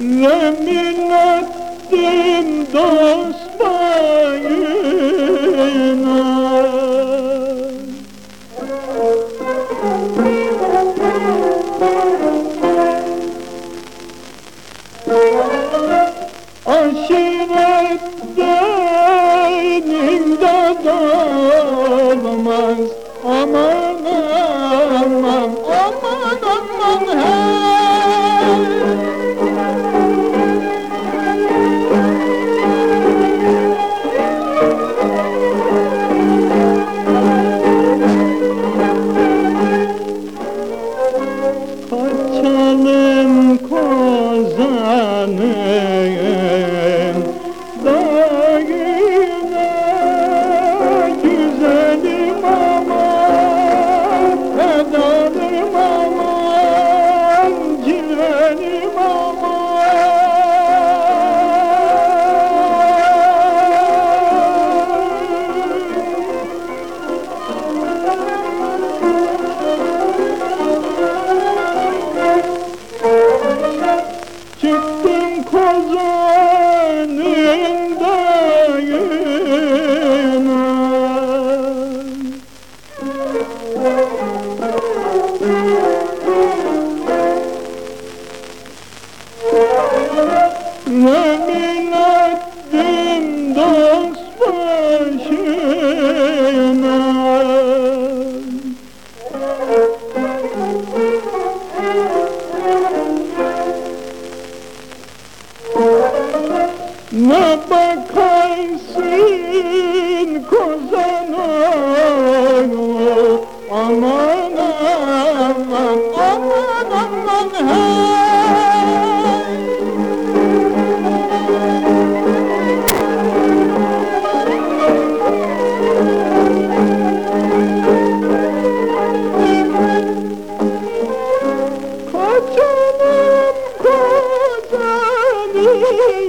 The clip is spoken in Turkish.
Yemin ettim dost bana Yemin ettim dost başına Ne bakar yeah, yeah, yeah.